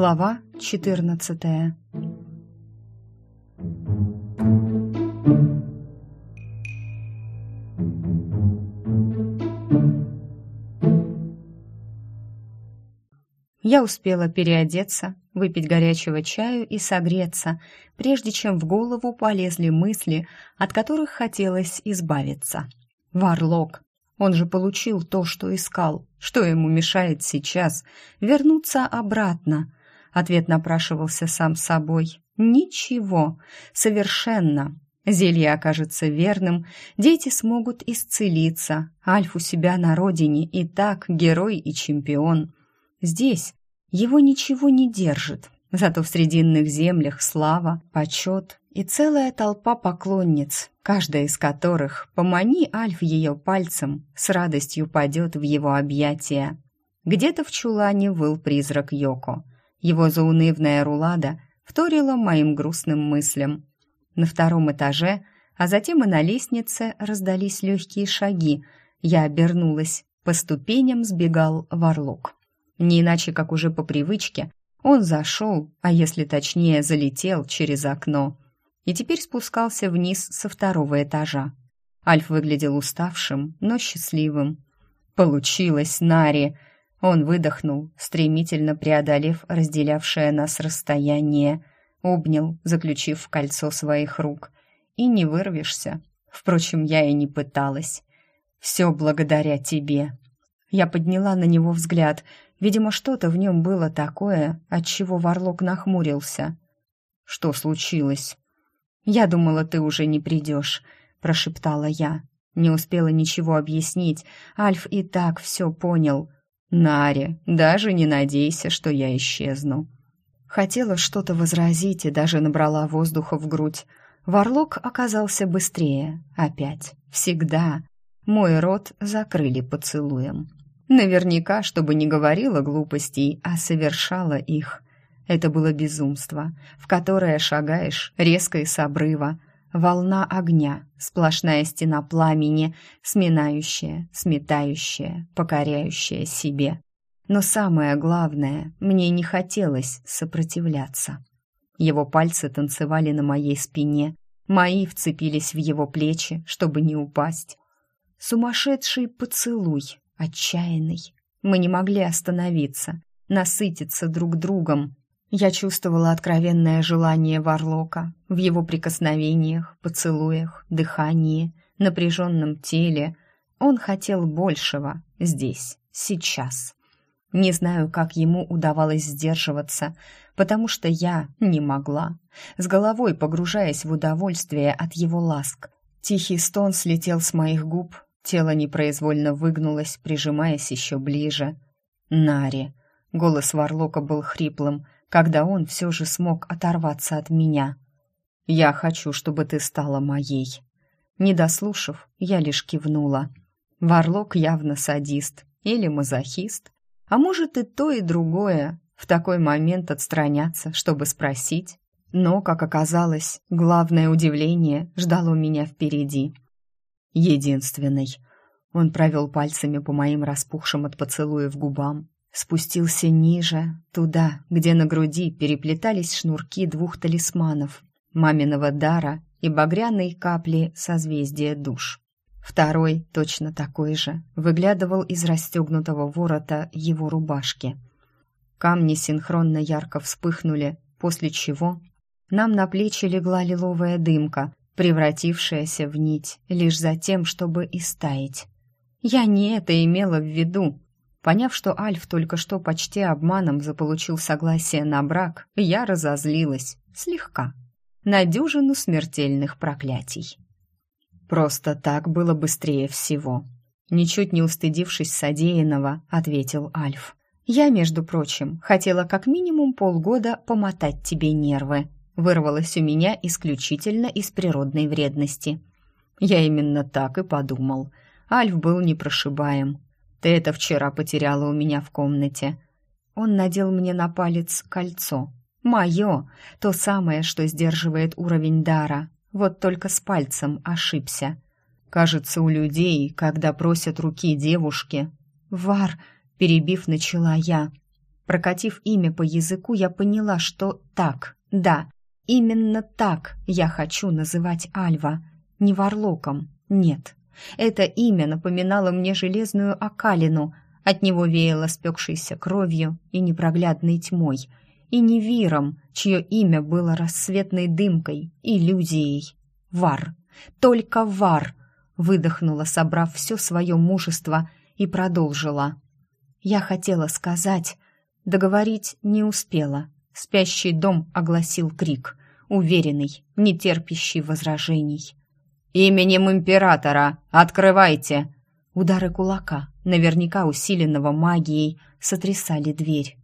Глава 14. Я успела переодеться, выпить горячего чаю и согреться, прежде чем в голову полезли мысли, от которых хотелось избавиться. Варлок. Он же получил то, что искал. Что ему мешает сейчас вернуться обратно? Ответ напрашивался сам собой. Ничего. Совершенно. Зелье окажется верным, дети смогут исцелиться. Альф у себя на родине и так герой и чемпион. Здесь его ничего не держит, зато в срединных землях слава, почет и целая толпа поклонниц, каждая из которых, помани Альф ее пальцем, с радостью падет в его объятия. Где-то в чулане выл призрак Йоко. Его заунывная рулада вторила моим грустным мыслям. На втором этаже, а затем и на лестнице раздались легкие шаги. Я обернулась. По ступеням сбегал Варлок. Не иначе, как уже по привычке, он зашел, а если точнее, залетел через окно. И теперь спускался вниз со второго этажа. Альф выглядел уставшим, но счастливым. «Получилось, Нари!» Он выдохнул, стремительно преодолев разделявшее нас расстояние, обнял, заключив в кольцо своих рук. «И не вырвешься. Впрочем, я и не пыталась. Все благодаря тебе». Я подняла на него взгляд — Видимо, что-то в нем было такое, от чего Варлок нахмурился. «Что случилось?» «Я думала, ты уже не придешь», — прошептала я. Не успела ничего объяснить, Альф и так все понял. «Наре, даже не надейся, что я исчезну». Хотела что-то возразить и даже набрала воздуха в грудь. Варлок оказался быстрее. Опять. Всегда. Мой рот закрыли поцелуем. Наверняка, чтобы не говорила глупостей, а совершала их. Это было безумство, в которое шагаешь резко и с обрыва. Волна огня, сплошная стена пламени, сминающая, сметающая, покоряющая себе. Но самое главное, мне не хотелось сопротивляться. Его пальцы танцевали на моей спине, мои вцепились в его плечи, чтобы не упасть. Сумасшедший поцелуй, отчаянный. Мы не могли остановиться, насытиться друг другом. Я чувствовала откровенное желание Варлока в его прикосновениях, поцелуях, дыхании, напряженном теле. Он хотел большего здесь, сейчас. Не знаю, как ему удавалось сдерживаться, потому что я не могла, с головой погружаясь в удовольствие от его ласк. Тихий стон слетел с моих губ, Тело непроизвольно выгнулось, прижимаясь еще ближе. «Нари!» Голос Варлока был хриплым, когда он все же смог оторваться от меня. «Я хочу, чтобы ты стала моей». Не дослушав, я лишь кивнула. Варлок явно садист или мазохист, а может и то, и другое. В такой момент отстраняться, чтобы спросить. Но, как оказалось, главное удивление ждало меня впереди единственной. Он провел пальцами по моим распухшим от поцелуев губам, спустился ниже, туда, где на груди переплетались шнурки двух талисманов — маминого дара и багряной капли созвездия душ. Второй, точно такой же, выглядывал из расстегнутого ворота его рубашки. Камни синхронно ярко вспыхнули, после чего нам на плечи легла лиловая дымка, превратившаяся в нить лишь за тем, чтобы истаять. Я не это имела в виду. Поняв, что Альф только что почти обманом заполучил согласие на брак, я разозлилась, слегка, на дюжину смертельных проклятий. Просто так было быстрее всего. Ничуть не устыдившись содеянного, ответил Альф. Я, между прочим, хотела как минимум полгода помотать тебе нервы вырвалось у меня исключительно из природной вредности. Я именно так и подумал. Альф был непрошибаем. Ты это вчера потеряла у меня в комнате. Он надел мне на палец кольцо. Мое, то самое, что сдерживает уровень дара. Вот только с пальцем ошибся. Кажется, у людей, когда просят руки девушки... Вар, перебив, начала я. Прокатив имя по языку, я поняла, что так, да, именно так я хочу называть Альва. Не Варлоком, нет. Это имя напоминало мне железную окалину, от него веяло спекшейся кровью и непроглядной тьмой, и не Виром, чье имя было рассветной дымкой, иллюзией. Вар, только Вар, выдохнула, собрав все свое мужество, и продолжила. Я хотела сказать, договорить не успела. Спящий дом огласил крик, уверенный, нетерпящий возражений. «Именем императора! Открывайте!» Удары кулака, наверняка усиленного магией, сотрясали дверь.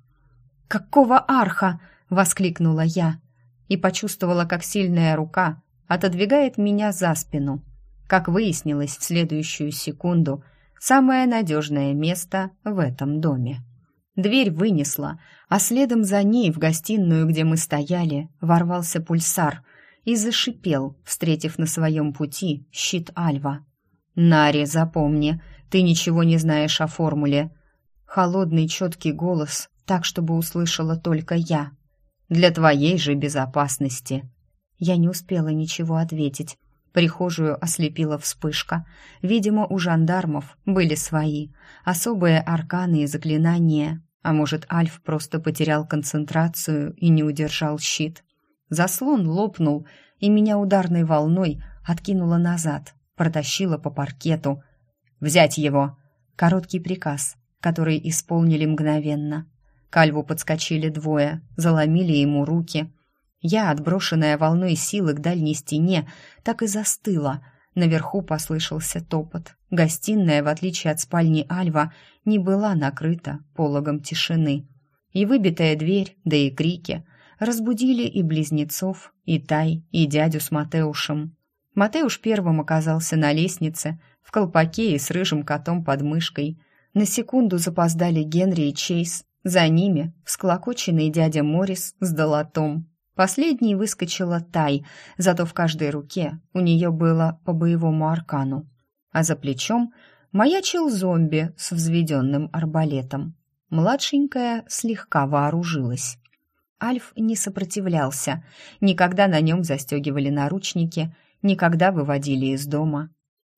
«Какого арха?» — воскликнула я и почувствовала, как сильная рука отодвигает меня за спину. Как выяснилось в следующую секунду, самое надежное место в этом доме. Дверь вынесла, а следом за ней в гостиную, где мы стояли, ворвался пульсар и зашипел, встретив на своем пути щит Альва. «Нари, запомни, ты ничего не знаешь о формуле». Холодный четкий голос, так, чтобы услышала только я. «Для твоей же безопасности». Я не успела ничего ответить. Прихожую ослепила вспышка. Видимо, у жандармов были свои, особые арканы и заклинания. А может, Альф просто потерял концентрацию и не удержал щит. Заслон лопнул, и меня ударной волной откинуло назад, протащило по паркету. «Взять его!» Короткий приказ, который исполнили мгновенно. К Альву подскочили двое, заломили ему руки. Я, отброшенная волной силы к дальней стене, так и застыла. Наверху послышался топот. Гостиная, в отличие от спальни Альва, не была накрыта пологом тишины. И выбитая дверь, да и крики разбудили и близнецов, и Тай, и дядю с Матеушем. Матеуш первым оказался на лестнице, в колпаке и с рыжим котом под мышкой. На секунду запоздали Генри и Чейз. За ними всклокоченный дядя Моррис с долотом. Последней выскочила Тай, зато в каждой руке у нее было по боевому аркану. А за плечом маячил зомби с взведенным арбалетом. Младшенькая слегка вооружилась. Альф не сопротивлялся. Никогда на нем застегивали наручники — никогда выводили из дома.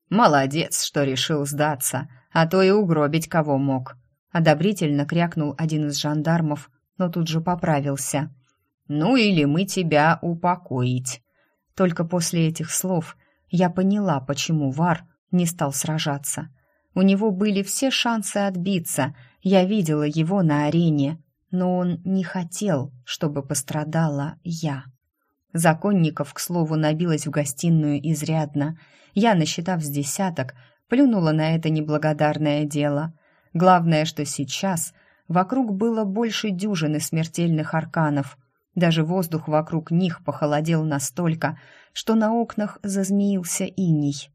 «Молодец, что решил сдаться, а то и угробить кого мог», — одобрительно крякнул один из жандармов, но тут же поправился. «Ну или мы тебя упокоить». Только после этих слов я поняла, почему Вар не стал сражаться. У него были все шансы отбиться, я видела его на арене, но он не хотел, чтобы пострадала я. Законников, к слову, набилось в гостиную изрядно. Я, насчитав с десяток, плюнула на это неблагодарное дело. Главное, что сейчас вокруг было больше дюжины смертельных арканов. Даже воздух вокруг них похолодел настолько, что на окнах зазмеился иней.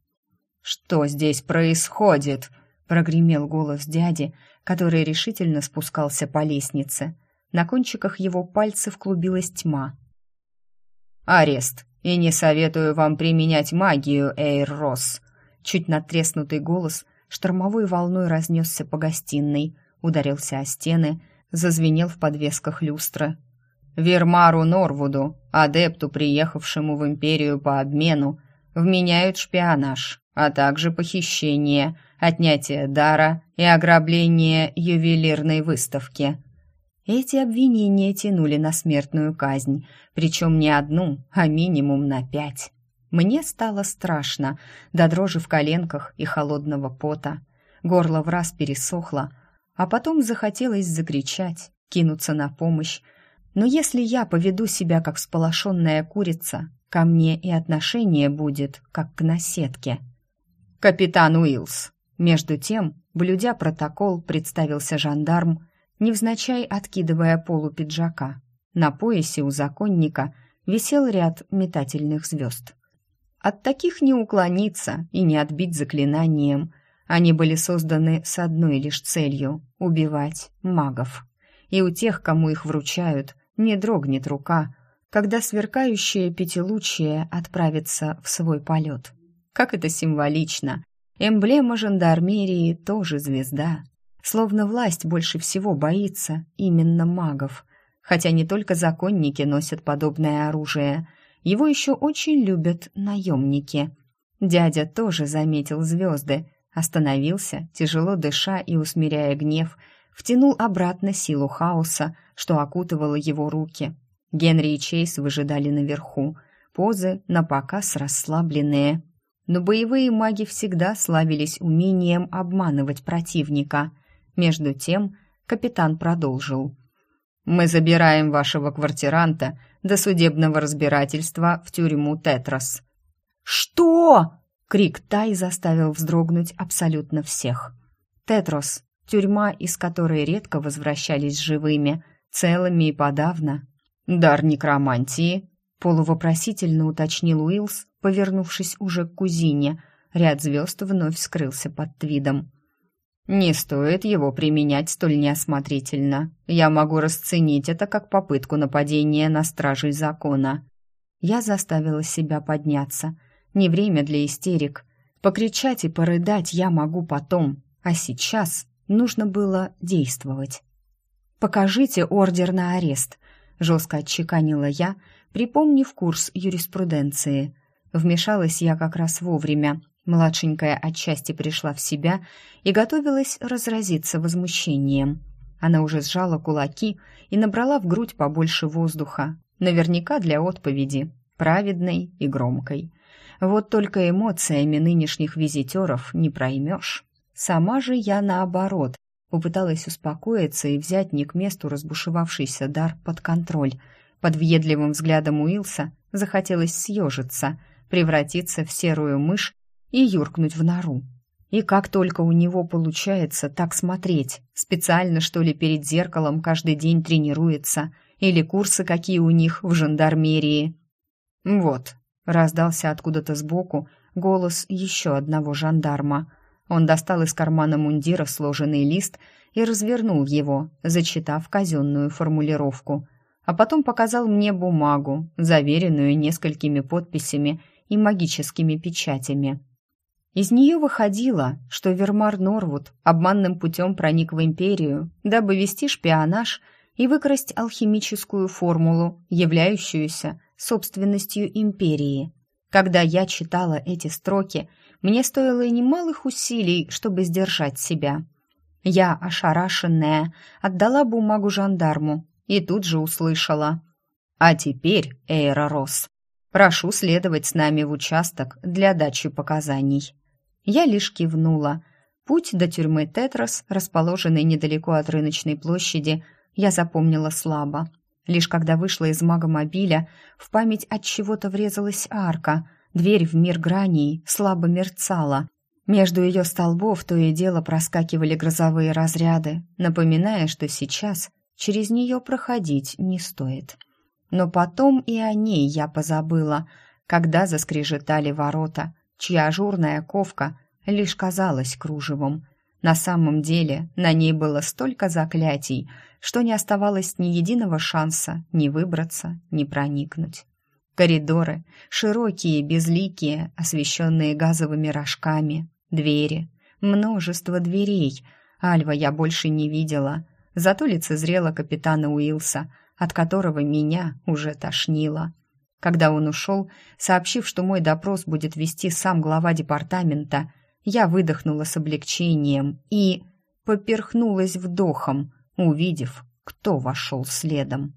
«Что здесь происходит?» — прогремел голос дяди, который решительно спускался по лестнице. На кончиках его пальцев клубилась тьма — «Арест! И не советую вам применять магию, Эйр Росс!» Чуть натреснутый голос штормовой волной разнесся по гостиной, ударился о стены, зазвенел в подвесках люстры. Вермару Норвуду, адепту, приехавшему в империю по обмену, вменяют шпионаж, а также похищение, отнятие дара и ограбление ювелирной выставки. Эти обвинения тянули на смертную казнь, причем не одну, а минимум на пять. Мне стало страшно, до дрожи в коленках и холодного пота. Горло в раз пересохло, а потом захотелось закричать, кинуться на помощь. Но если я поведу себя как всполошенная курица, ко мне и отношение будет, как к наседке. «Капитан Уилс!» Между тем, блюдя протокол, представился жандарм, невзначай откидывая полу пиджака. На поясе у законника висел ряд метательных звезд. От таких не уклониться и не отбить заклинанием. Они были созданы с одной лишь целью — убивать магов. И у тех, кому их вручают, не дрогнет рука, когда сверкающее пятилучие отправится в свой полет. Как это символично! Эмблема жандармерии тоже звезда, словно власть больше всего боится именно магов. Хотя не только законники носят подобное оружие, его еще очень любят наемники. Дядя тоже заметил звезды, остановился, тяжело дыша и усмиряя гнев, втянул обратно силу хаоса, что окутывало его руки. Генри и Чейз выжидали наверху, позы на показ расслабленные. Но боевые маги всегда славились умением обманывать противника. Между тем капитан продолжил. «Мы забираем вашего квартиранта до судебного разбирательства в тюрьму Тетрас». «Что?» — крик Тай заставил вздрогнуть абсолютно всех. Тетрос — тюрьма, из которой редко возвращались живыми, целыми и подавно. «Дар некромантии», — полувопросительно уточнил Уилс, повернувшись уже к кузине. Ряд звезд вновь скрылся под твидом. Не стоит его применять столь неосмотрительно. Я могу расценить это как попытку нападения на стражей закона. Я заставила себя подняться. Не время для истерик. Покричать и порыдать я могу потом, а сейчас нужно было действовать. «Покажите ордер на арест», — жестко отчеканила я, припомнив курс юриспруденции. Вмешалась я как раз вовремя, Младшенькая отчасти пришла в себя и готовилась разразиться возмущением. Она уже сжала кулаки и набрала в грудь побольше воздуха, наверняка для отповеди, праведной и громкой. Вот только эмоциями нынешних визитеров не проймешь. Сама же я, наоборот, попыталась успокоиться и взять не к месту разбушевавшийся дар под контроль. Под въедливым взглядом Уилса захотелось съежиться, превратиться в серую мышь и юркнуть в нору. И как только у него получается так смотреть, специально что ли перед зеркалом каждый день тренируется, или курсы какие у них в жандармерии. Вот, раздался откуда-то сбоку голос еще одного жандарма. Он достал из кармана мундира сложенный лист и развернул его, зачитав казенную формулировку, а потом показал мне бумагу, заверенную несколькими подписями и магическими печатями. Из нее выходило, что Вермар Норвуд обманным путем проник в империю, дабы вести шпионаж и выкрасть алхимическую формулу, являющуюся собственностью империи. Когда я читала эти строки, мне стоило и немалых усилий, чтобы сдержать себя. Я, ошарашенная, отдала бумагу жандарму и тут же услышала. «А теперь, Эйра Росс, прошу следовать с нами в участок для дачи показаний». Я лишь кивнула. Путь до тюрьмы Тетрас, расположенной недалеко от рыночной площади, я запомнила слабо. Лишь когда вышла из магомобиля, в память от чего-то врезалась арка. Дверь в мир граней слабо мерцала. Между ее столбов то и дело проскакивали грозовые разряды, напоминая, что сейчас через нее проходить не стоит. Но потом и о ней я позабыла, когда заскрежетали ворота чья ажурная ковка лишь казалась кружевом. На самом деле на ней было столько заклятий, что не оставалось ни единого шанса ни выбраться, ни проникнуть. Коридоры, широкие, безликие, освещенные газовыми рожками, двери, множество дверей. Альва я больше не видела, зато лицезрела капитана Уилса, от которого меня уже тошнило. Когда он ушел, сообщив, что мой допрос будет вести сам глава департамента, я выдохнула с облегчением и поперхнулась вдохом, увидев, кто вошел следом.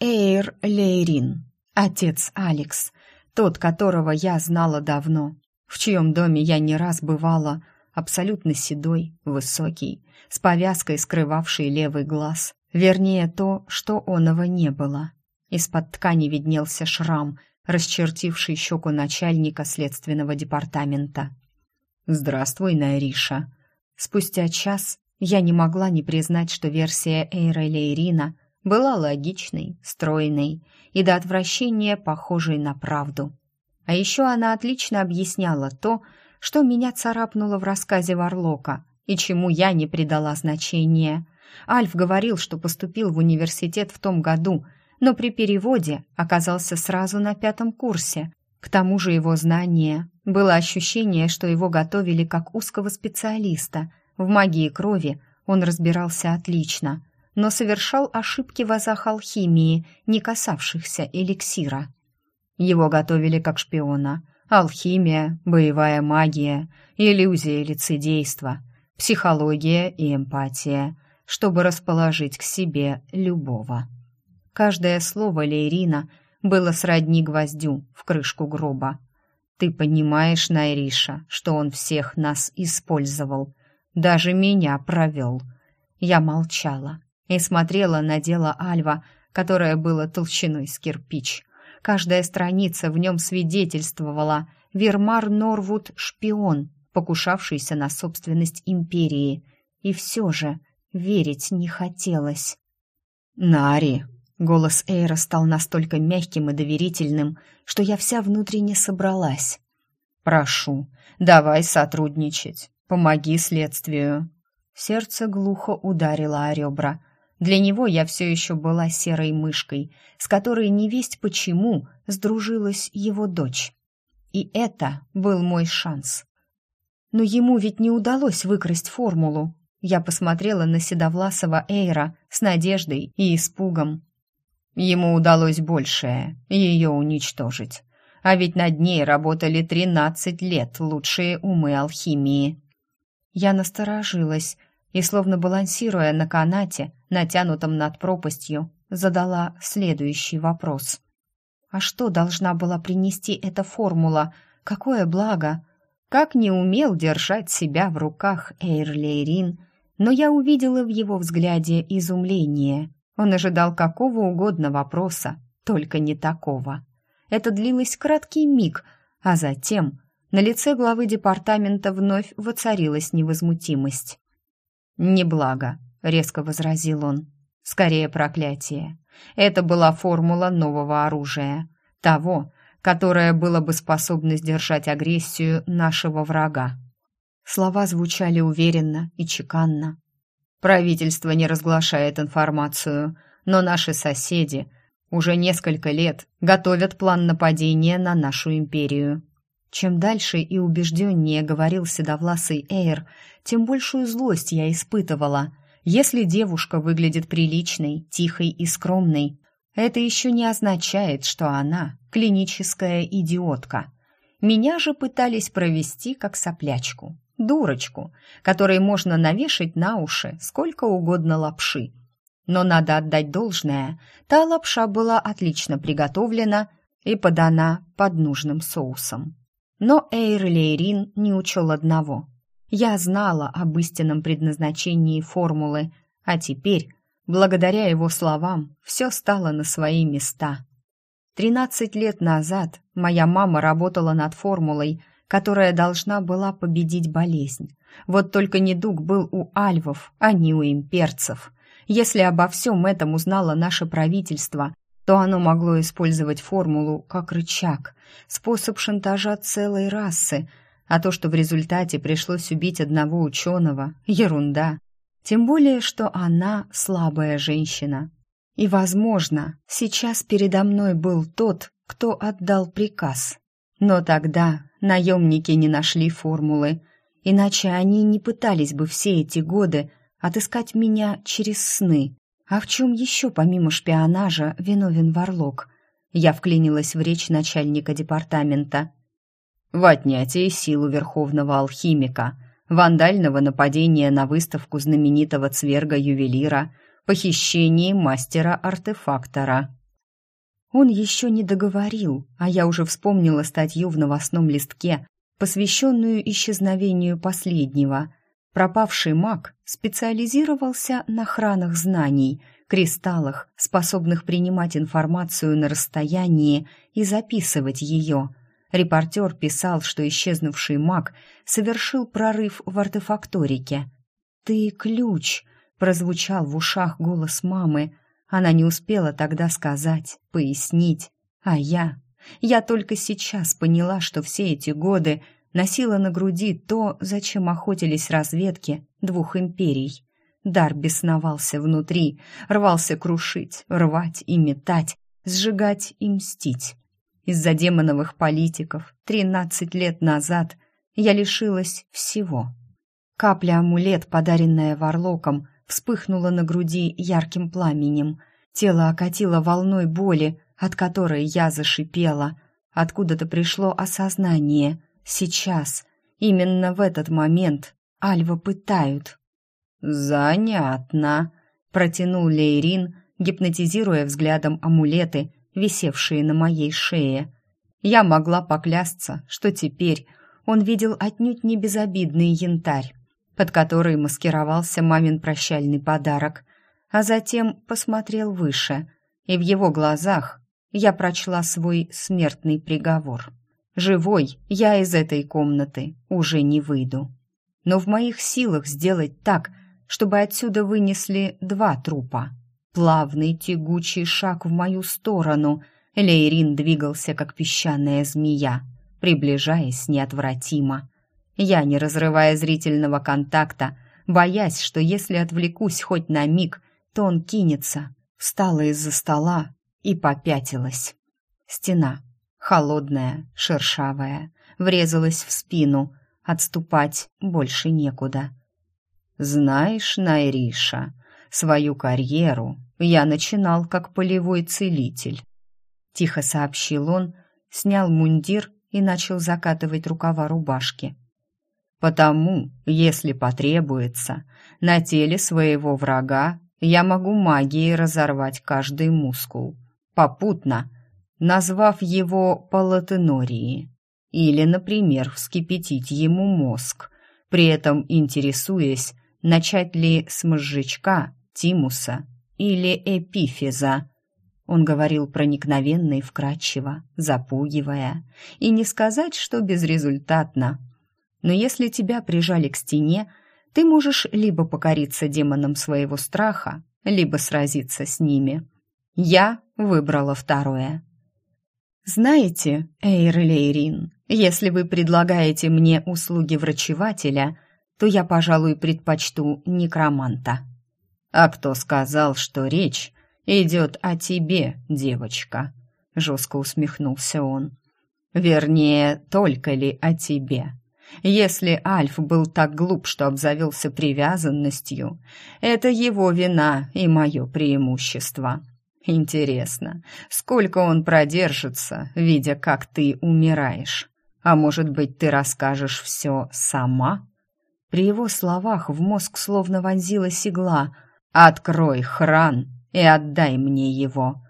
Эйр Лейрин, отец Алекс, тот, которого я знала давно, в чьем доме я не раз бывала, абсолютно седой, высокий, с повязкой, скрывавшей левый глаз, вернее то, что оного не было. Из-под ткани виднелся шрам, расчертивший щеку начальника следственного департамента. «Здравствуй, Найриша!» Спустя час я не могла не признать, что версия Эйра Лейрина была логичной, стройной и до отвращения похожей на правду. А еще она отлично объясняла то, что меня царапнуло в рассказе Варлока и чему я не придала значения. Альф говорил, что поступил в университет в том году, но при переводе оказался сразу на пятом курсе. К тому же его знания. Было ощущение, что его готовили как узкого специалиста. В магии крови Он разбирался отлично, но совершал ошибки в азах алхимии, не касавшихся эликсира. Его готовили как шпиона. Алхимия, боевая магия, иллюзия лицедейства, психология и эмпатия, чтобы расположить к себе любого. Каждое слово Лейрина было сродни гвоздю в крышку гроба. «Ты понимаешь, Найриша, что он всех нас использовал, даже меня провел». Я молчала и смотрела на дело Альва, которое было толщиной с кирпич. Каждая страница в нем свидетельствовала «Вермар Норвуд — шпион, покушавшийся на собственность империи». И все же верить не хотелось. «Нари!» — голос Эйра стал настолько мягким и доверительным, что я вся внутренне собралась. «Прошу, давай сотрудничать. Помоги следствию». Сердце глухо ударило о ребра. Для него я все еще была серой мышкой, с которой невесть почему сдружилась его дочь. И это был мой шанс. Но ему ведь не удалось выкрасть формулу. Я посмотрела на седовласого Эйра с надеждой и испугом. Ему удалось большее — ее уничтожить. А ведь над ней работали тринадцать лет лучшие умы алхимии. Я насторожилась и, словно балансируя на канате, натянутом над пропастью, задала следующий вопрос. А что должна была принести эта формула? Какое благо? Как не умел держать себя в руках Эйрлейрин, но я увидела в его взгляде изумление. Он ожидал какого угодно вопроса, только не такого. Это длилось краткий миг, а затем на лице главы департамента вновь воцарилась невозмутимость. «Неблаго», — резко возразил он. «Скорее проклятие. Это была формула нового оружия. Того, которое было бы способно сдержать агрессию нашего врага». Слова звучали уверенно и чеканно. «Правительство не разглашает информацию, но наши соседи уже несколько лет готовят план нападения на нашу империю. Чем дальше и убежденнее говорил седовласый Эйр, тем большую злость я испытывала. Если девушка выглядит приличной, тихой и скромной, это еще не означает, что она клиническая идиотка. Меня же пытались провести как соплячку, дурочку, которой можно навешать на уши сколько угодно лапши. Но надо отдать должное, та лапша была отлично приготовлена и подана под нужным соусом. Но Эйр Лейрин не учел одного. Я знала об истинном предназначении формулы, а теперь, благодаря его словам, все стало на свои места. Тринадцать лет назад моя мама работала над формулой, которая должна была победить болезнь. Вот только недуг был у альвов, а не у имперцев. Если обо всем этом узнало наше правительство, то оно могло использовать формулу как рычаг, способ шантажа целой расы, а то, что в результате пришлось убить одного ученого – ерунда. Тем более, что она слабая женщина. И, возможно, сейчас передо мной был тот, кто отдал приказ. Но тогда наемники не нашли формулы, иначе они не пытались бы все эти годы отыскать меня через сны. А в чем еще, помимо шпионажа, виновен Варлок? Я вклинилась в речь начальника департамента. В отнятии силу верховного алхимика, вандального нападения на выставку знаменитого цверга-ювелира, похищении мастера-артефактора. Он еще не договорил, а я уже вспомнила статью в новостном листке, посвященную исчезновению последнего. Пропавший маг специализировался на хранах знаний, кристаллах, способных принимать информацию на расстоянии и записывать ее. Репортер писал, что исчезнувший маг совершил прорыв в артефакторике. «Ты ключ!» — прозвучал в ушах голос мамы. Она не успела тогда сказать, пояснить. А я... Я только сейчас поняла, что все эти годы носила на груди то, зачем охотились разведки двух империй. Дар бесновался внутри, рвался крушить, рвать и метать, сжигать и мстить. Из-за демоновых политиков тринадцать лет назад я лишилась всего. Капля-амулет, подаренная Варлоком, вспыхнула на груди ярким пламенем. Тело окатило волной боли, от которой я зашипела. Откуда-то пришло осознание. Сейчас, именно в этот момент, Альва пытают. «Занятно», — протянул Лейрин, гипнотизируя взглядом амулеты, висевшие на моей шее. Я могла поклясться, что теперь он видел отнюдь не безобидный янтарь, под который маскировался мамин прощальный подарок, а затем посмотрел выше, и в его глазах я прочла свой смертный приговор. Живой я из этой комнаты уже не выйду. Но в моих силах сделать так, чтобы отсюда вынесли два трупа. Плавный тягучий шаг в мою сторону. Лейрин двигался, как песчаная змея, приближаясь неотвратимо. Я, не разрывая зрительного контакта, боясь, что если отвлекусь хоть на миг, то он кинется, встала из-за стола и попятилась. Стена, холодная, шершавая, врезалась в спину, отступать больше некуда. «Знаешь, Найриша, свою карьеру я начинал как полевой целитель», — тихо сообщил он, снял мундир и начал закатывать рукава рубашки. «Потому, если потребуется, на теле своего врага я могу магией разорвать каждый мускул, попутно назвав его палатенорией, или, например, вскипятить ему мозг, при этом интересуясь, начать ли с мозжечка, тимуса или эпифиза. Он говорил проникновенно и вкрадчиво, запугивая, и не сказать, что безрезультатно. Но если тебя прижали к стене, ты можешь либо покориться демонам своего страха, либо сразиться с ними. Я выбрала второе. Знаете, Эйр Лейрин, если вы предлагаете мне услуги врачевателя, то я, пожалуй, предпочту некроманта. А кто сказал, что речь идет о тебе, девочка? Жестко усмехнулся он. Вернее, только ли о тебе? Если Альф был так глуп, что обзавелся привязанностью, это его вина и мое преимущество. Интересно, сколько он продержится, видя, как ты умираешь? А может быть, ты расскажешь все сама? При его словах в мозг словно вонзилась игла. «Открой хран и отдай мне его!»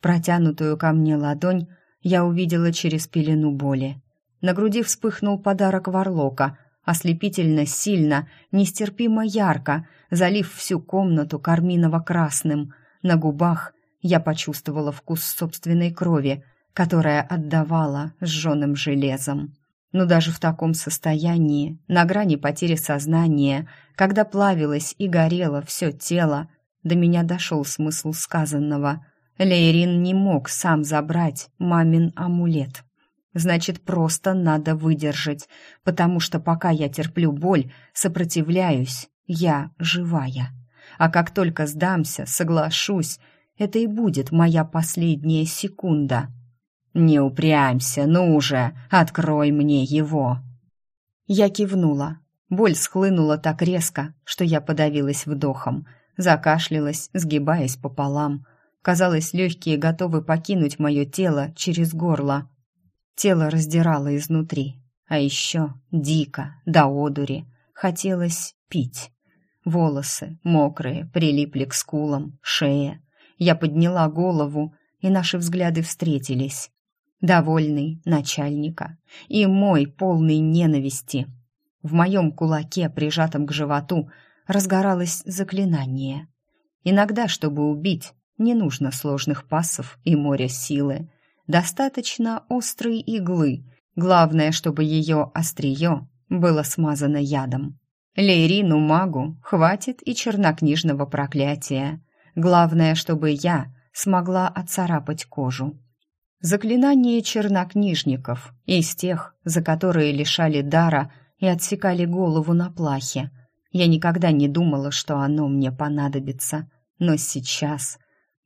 Протянутую ко мне ладонь я увидела через пелену боли. На груди вспыхнул подарок Варлока, ослепительно сильно, нестерпимо ярко, залив всю комнату карминово-красным. На губах я почувствовала вкус собственной крови, которая отдавала сжёным железом. Но даже в таком состоянии, на грани потери сознания, когда плавилось и горело все тело, до меня дошел смысл сказанного. Лейрин не мог сам забрать мамин амулет. Значит, просто надо выдержать, потому что пока я терплю боль, сопротивляюсь, я живая. А как только сдамся, соглашусь, это и будет моя последняя секунда. Не упрямься, ну уже, открой мне его. Я кивнула. Боль схлынула так резко, что я подавилась вдохом, закашлялась, сгибаясь пополам. Казалось, легкие готовы покинуть мое тело через горло. Тело раздирало изнутри. А еще дико, до одури. Хотелось пить. Волосы, мокрые, прилипли к скулам, шее. Я подняла голову, и наши взгляды встретились. Довольный начальника и мой полный ненависти. В моем кулаке, прижатом к животу, разгоралось заклинание. Иногда, чтобы убить, не нужно сложных пассов и моря силы. Достаточно острой иглы. Главное, чтобы ее острие было смазано ядом. Лейрину магу хватит и чернокнижного проклятия. Главное, чтобы я смогла отцарапать кожу. Заклинание чернокнижников, из тех, за которые лишали дара и отсекали голову на плахе. Я никогда не думала, что оно мне понадобится. Но сейчас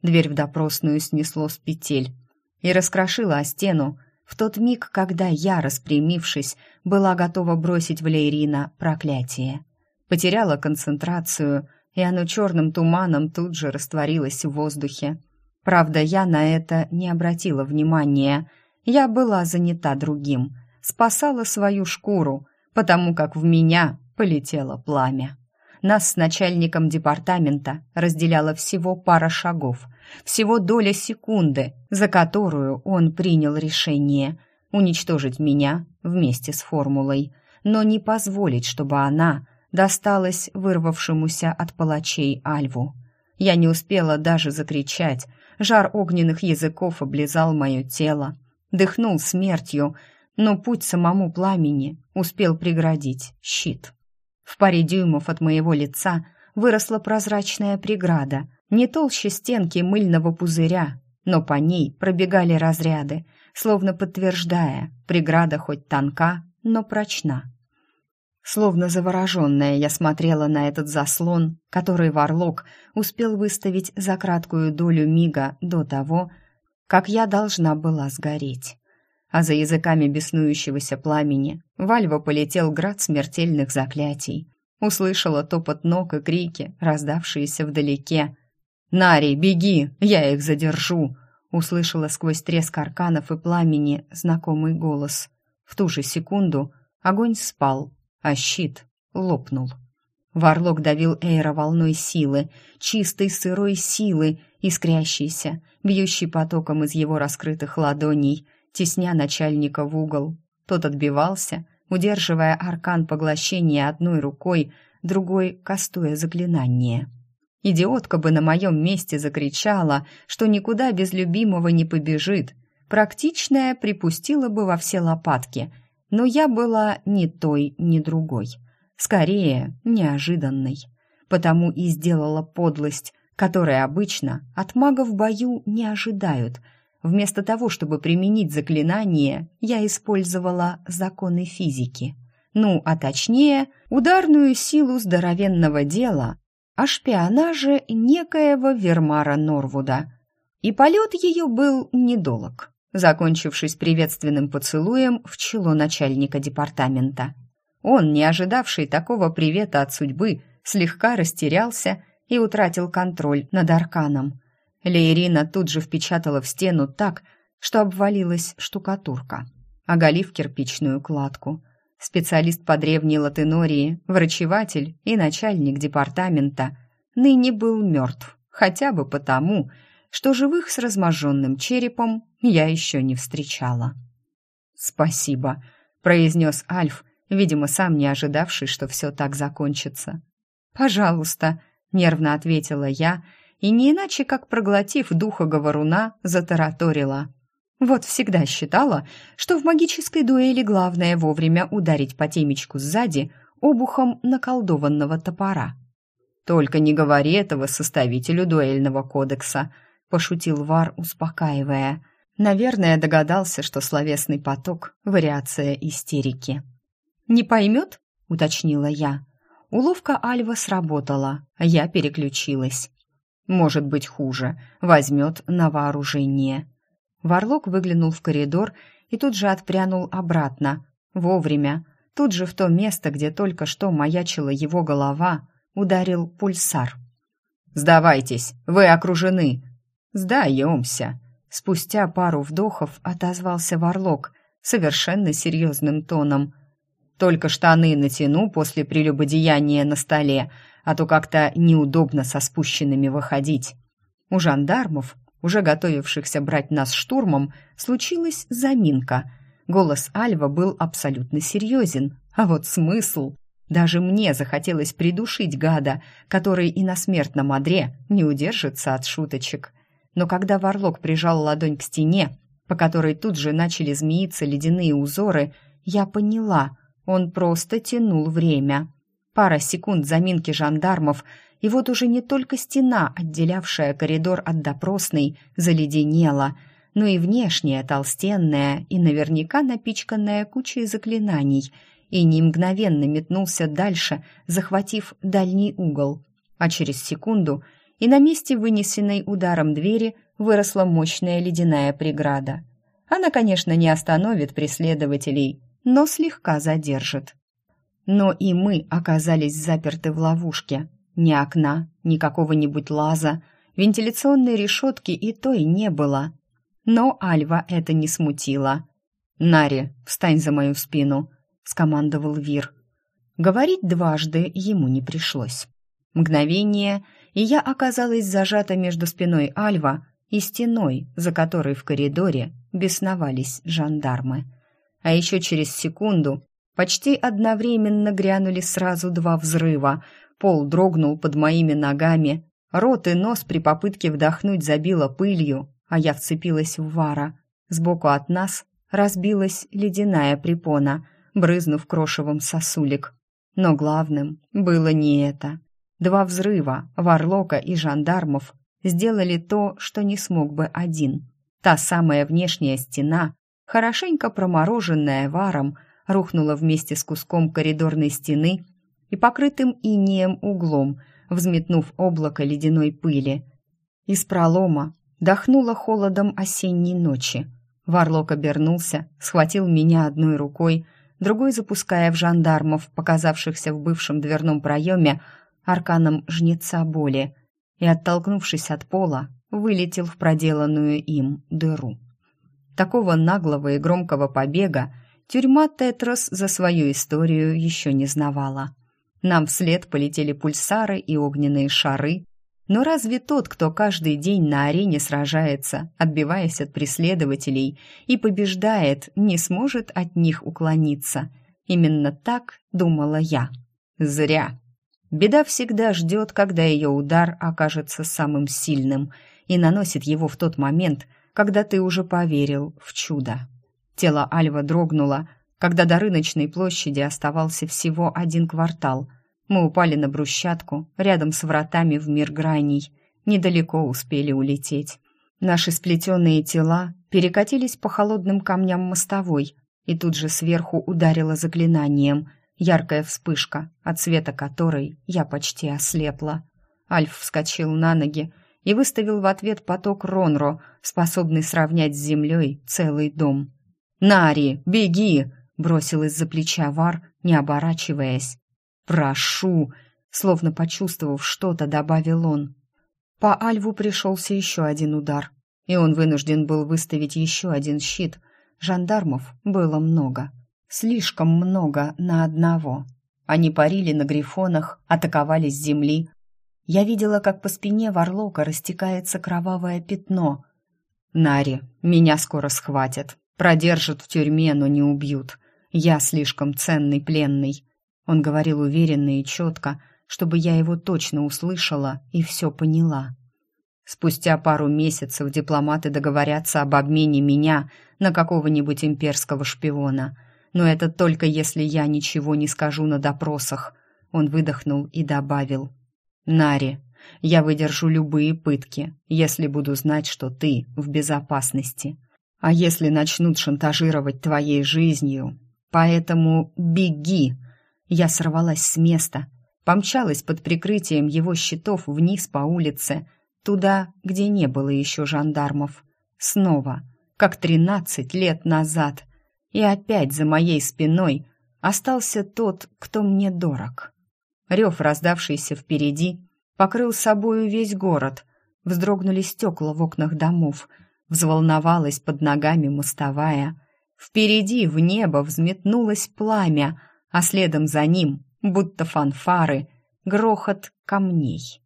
дверь в допросную снесло с петель, и раскрошила о стену в тот миг, когда я, распрямившись, была готова бросить в Лейрина проклятие. Потеряла концентрацию, и оно черным туманом тут же растворилось в воздухе. Правда, я на это не обратила внимания. Я была занята другим, спасала свою шкуру, потому как в меня полетело пламя. Нас с начальником департамента разделяло всего пара шагов, всего доля секунды, за которую он принял решение уничтожить меня вместе с формулой, но не позволить, чтобы она досталась вырвавшемуся от палачей Альву. Я не успела даже закричать, жар огненных языков облизал мое тело, дыхнул смертью, но путь самому пламени успел преградить щит. В паре дюймов от моего лица выросла прозрачная преграда, не толще стенки мыльного пузыря, но по ней пробегали разряды, словно подтверждая, преграда хоть тонка, но прочна. Словно завороженная, я смотрела на этот заслон, который Варлок успел выставить за краткую долю мига до того, как я должна была сгореть. А за языками беснующегося пламени Вальва полетел град смертельных заклятий. Услышала топот ног и крики, раздавшиеся вдалеке. «Нари, беги! Я их задержу!» Услышала сквозь треск арканов и пламени знакомый голос. В ту же секунду огонь спал, а щит лопнул. Варлок давил Эйра волной силы, чистой сырой силы, искрящейся, бьющей потоком из его раскрытых ладоней, тесня начальника в угол. Тот отбивался, удерживая аркан поглощения одной рукой, другой кастуя заклинание. Идиотка бы на моем месте закричала, что никуда без любимого не побежит. Практичная припустила бы во все лопатки, но я была ни той, ни другой. Скорее, неожиданной. Потому и сделала подлость, которой обычно от мага в бою не ожидают. Вместо того, чтобы применить заклинание, я использовала законы физики. Ну, а точнее, ударную силу здоровенного дела о шпионаже некоего Вермара Норвуда. И полет ее был недолг закончившись приветственным поцелуем в чело начальника департамента. Он, не ожидавший такого привета от судьбы, слегка растерялся и утратил контроль над арканом. Лейрина тут же впечатала в стену так, что обвалилась штукатурка, оголив кирпичную кладку. Специалист по древней латынории, врачеватель и начальник департамента ныне был мертв, хотя бы потому, что живых с разможженным черепом я еще не встречала. «Спасибо», — произнес Альф, видимо, сам не ожидавший, что все так закончится. «Пожалуйста», — нервно ответила я, и не иначе, как проглотив духа говоруна, затараторила. Вот всегда считала, что в магической дуэли главное вовремя ударить по темечку сзади обухом наколдованного топора. «Только не говори этого составителю дуэльного кодекса», пошутил Вар, успокаивая. Наверное, догадался, что словесный поток — вариация истерики. «Не поймет?» — уточнила я. Уловка Альва сработала, я переключилась. «Может быть хуже. Возьмет на вооружение». Варлок выглянул в коридор и тут же отпрянул обратно. Вовремя. Тут же в то место, где только что маячила его голова, ударил пульсар. «Сдавайтесь, вы окружены!» «Сдаемся!» Спустя пару вдохов отозвался Варлок совершенно серьезным тоном. «Только штаны натяну после прелюбодеяния на столе, а то как-то неудобно со спущенными выходить». У жандармов, уже готовившихся брать нас штурмом, случилась заминка. Голос Альва был абсолютно серьезен, а вот смысл... Даже мне захотелось придушить гада, который и на смертном одре не удержится от шуточек но когда Варлок прижал ладонь к стене, по которой тут же начали змеиться ледяные узоры, я поняла, он просто тянул время. Пара секунд заминки жандармов, и вот уже не только стена, отделявшая коридор от допросной, заледенела, но и внешняя, толстенная и наверняка напичканная кучей заклинаний, и не мгновенно метнулся дальше, захватив дальний угол. А через секунду — и на месте вынесенной ударом двери выросла мощная ледяная преграда. Она, конечно, не остановит преследователей, но слегка задержит. Но и мы оказались заперты в ловушке. Ни окна, ни какого-нибудь лаза, вентиляционной решетки и той не было. Но Альва это не смутило. «Нари, встань за мою спину», — скомандовал Вир. Говорить дважды ему не пришлось. Мгновение, и я оказалась зажата между спиной Альва и стеной, за которой в коридоре бесновались жандармы. А еще через секунду почти одновременно грянули сразу два взрыва. Пол дрогнул под моими ногами, рот и нос при попытке вдохнуть забило пылью, а я вцепилась в Вара. Сбоку от нас разбилась ледяная препона, брызнув крошевом сосулек. Но главным было не это. Два взрыва, варлока и жандармов сделали то, что не смог бы один. Та самая внешняя стена, хорошенько промороженная варом, рухнула вместе с куском коридорной стены и покрытым инеем углом, взметнув облако ледяной пыли. Из пролома дохнуло холодом осенней ночи. Варлок обернулся, схватил меня одной рукой, другой запуская в жандармов, показавшихся в бывшем дверном проеме, арканом жнеца боли, и, оттолкнувшись от пола, вылетел в проделанную им дыру. Такого наглого и громкого побега тюрьма Тетрос за свою историю еще не знавала. Нам вслед полетели пульсары и огненные шары, но разве тот, кто каждый день на арене сражается, отбиваясь от преследователей и побеждает, не сможет от них уклониться? Именно так думала я. Зря. Беда всегда ждет, когда ее удар окажется самым сильным и наносит его в тот момент, когда ты уже поверил в чудо. Тело Альва дрогнуло, когда до рыночной площади оставался всего один квартал – мы упали на брусчатку, рядом с вратами в мир граней. Недалеко успели улететь. Наши сплетенные тела перекатились по холодным камням мостовой, и тут же сверху ударило заклинанием. Яркая вспышка, от света которой я почти ослепла. Альф вскочил на ноги и выставил в ответ поток Ронро, способный сравнять с землей целый дом. «Нари, беги!» — бросил из-за плеча Вар, не оборачиваясь. «Прошу!» Словно почувствовав что-то, добавил он. По Альву пришелся еще один удар, и он вынужден был выставить еще один щит. Жандармов было много. Слишком много на одного. Они парили на грифонах, атаковали с земли. Я видела, как по спине Варлока растекается кровавое пятно. «Нари, меня скоро схватят. Продержат в тюрьме, но не убьют. Я слишком ценный пленный. Он говорил уверенно и четко, чтобы я его точно услышала и все поняла. Спустя пару месяцев дипломаты договорятся об обмене меня на какого-нибудь имперского шпиона. Но это только если я ничего не скажу на допросах. Он выдохнул и добавил. «Нари, я выдержу любые пытки, если буду знать, что ты в безопасности. А если начнут шантажировать твоей жизнью, поэтому беги!» Я сорвалась с места, помчалась под прикрытием его щитов вниз по улице, туда, где не было еще жандармов. Снова, как тринадцать лет назад. И опять за моей спиной остался тот, кто мне дорог. Рев, раздавшийся впереди, покрыл собою весь город. Вздрогнули стекла в окнах домов, взволновалась под ногами мостовая. Впереди в небо взметнулось пламя — а следом за ним, будто фанфары, грохот камней.